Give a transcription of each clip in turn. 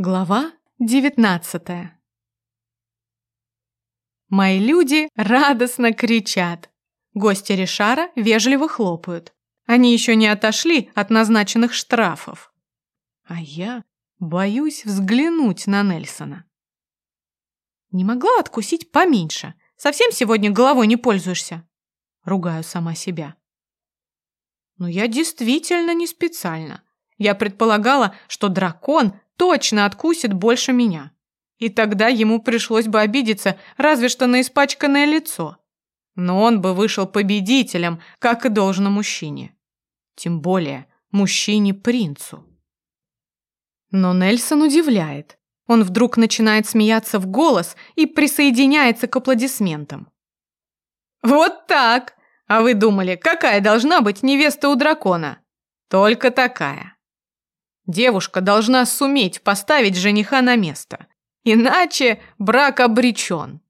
Глава девятнадцатая Мои люди радостно кричат. Гости Ришара вежливо хлопают. Они еще не отошли от назначенных штрафов. А я боюсь взглянуть на Нельсона. Не могла откусить поменьше. Совсем сегодня головой не пользуешься? Ругаю сама себя. Но я действительно не специально. Я предполагала, что дракон точно откусит больше меня. И тогда ему пришлось бы обидеться разве что на испачканное лицо. Но он бы вышел победителем, как и должно мужчине. Тем более мужчине-принцу. Но Нельсон удивляет. Он вдруг начинает смеяться в голос и присоединяется к аплодисментам. «Вот так! А вы думали, какая должна быть невеста у дракона? Только такая!» Девушка должна суметь поставить жениха на место. Иначе брак обречен.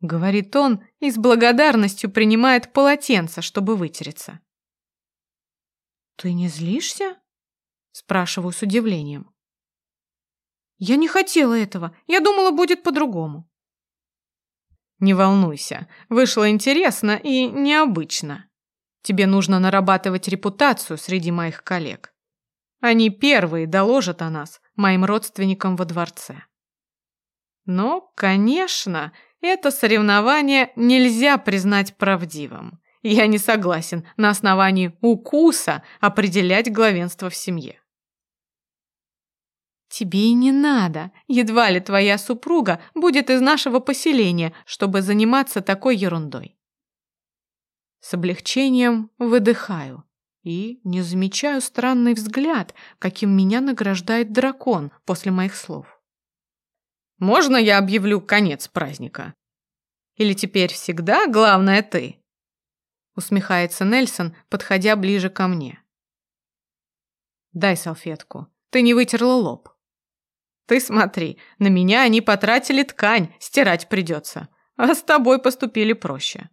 Говорит он и с благодарностью принимает полотенце, чтобы вытереться. «Ты не злишься?» Спрашиваю с удивлением. «Я не хотела этого. Я думала, будет по-другому». «Не волнуйся. Вышло интересно и необычно. Тебе нужно нарабатывать репутацию среди моих коллег. Они первые доложат о нас, моим родственникам во дворце. Но, конечно, это соревнование нельзя признать правдивым. Я не согласен на основании укуса определять главенство в семье. Тебе и не надо. Едва ли твоя супруга будет из нашего поселения, чтобы заниматься такой ерундой. С облегчением выдыхаю и не замечаю странный взгляд, каким меня награждает дракон после моих слов. «Можно я объявлю конец праздника? Или теперь всегда главное ты?» Усмехается Нельсон, подходя ближе ко мне. «Дай салфетку. Ты не вытерла лоб». «Ты смотри, на меня они потратили ткань, стирать придется, а с тобой поступили проще.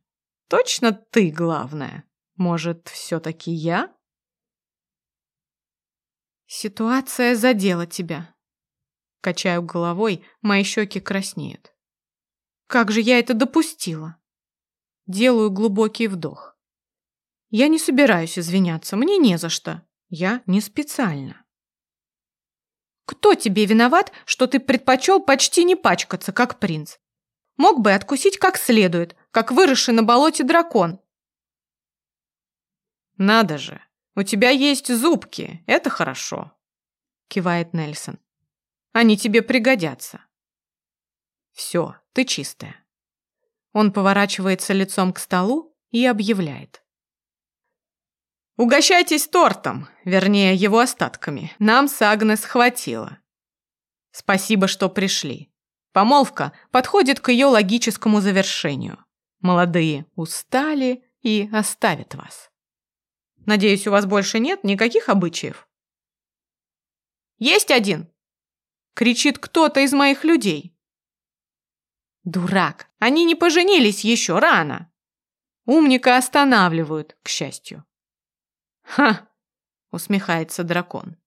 Точно ты главная?» Может, все-таки я? Ситуация задела тебя. Качаю головой, мои щеки краснеют. Как же я это допустила? Делаю глубокий вдох. Я не собираюсь извиняться, мне не за что. Я не специально. Кто тебе виноват, что ты предпочел почти не пачкаться, как принц? Мог бы откусить как следует, как выросший на болоте дракон, «Надо же, у тебя есть зубки, это хорошо», — кивает Нельсон. «Они тебе пригодятся». «Все, ты чистая». Он поворачивается лицом к столу и объявляет. «Угощайтесь тортом, вернее, его остатками. Нам с Агнес хватило. Спасибо, что пришли. Помолвка подходит к ее логическому завершению. Молодые устали и оставят вас». Надеюсь, у вас больше нет никаких обычаев?» «Есть один!» — кричит кто-то из моих людей. «Дурак! Они не поженились еще рано!» Умника останавливают, к счастью. «Ха!» — усмехается дракон.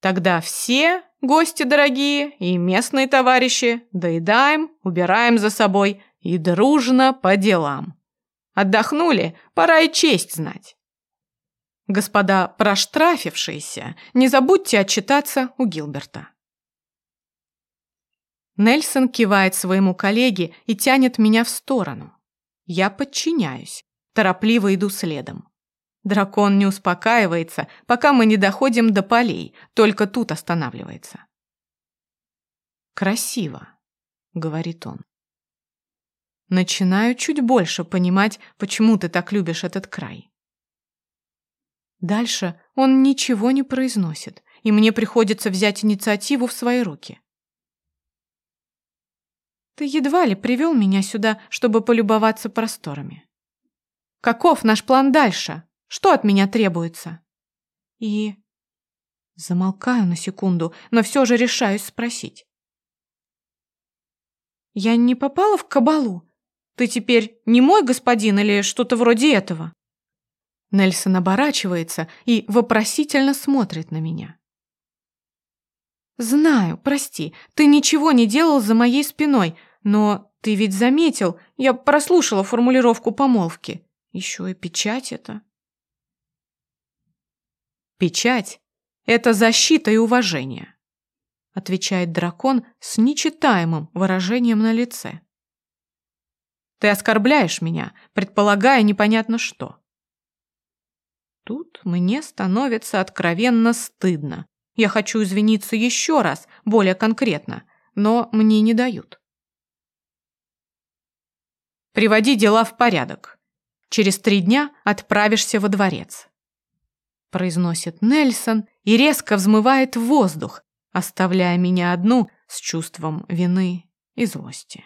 «Тогда все, гости дорогие и местные товарищи, доедаем, убираем за собой и дружно по делам. Отдохнули, пора и честь знать». Господа проштрафившиеся, не забудьте отчитаться у Гилберта. Нельсон кивает своему коллеге и тянет меня в сторону. Я подчиняюсь, торопливо иду следом. Дракон не успокаивается, пока мы не доходим до полей, только тут останавливается. «Красиво», — говорит он. Начинаю чуть больше понимать, почему ты так любишь этот край. Дальше он ничего не произносит, и мне приходится взять инициативу в свои руки. Ты едва ли привел меня сюда, чтобы полюбоваться просторами. Каков наш план дальше? Что от меня требуется? И... Замолкаю на секунду, но все же решаюсь спросить. Я не попала в кабалу? Ты теперь не мой господин или что-то вроде этого? Нельсон оборачивается и вопросительно смотрит на меня. Знаю, прости, ты ничего не делал за моей спиной, но ты ведь заметил, я прослушала формулировку помолвки. Еще и печать это. Печать — это защита и уважение, отвечает дракон с нечитаемым выражением на лице. Ты оскорбляешь меня, предполагая непонятно что. Тут мне становится откровенно стыдно. Я хочу извиниться еще раз, более конкретно, но мне не дают. Приводи дела в порядок. Через три дня отправишься во дворец. Произносит Нельсон и резко взмывает воздух, оставляя меня одну с чувством вины и злости.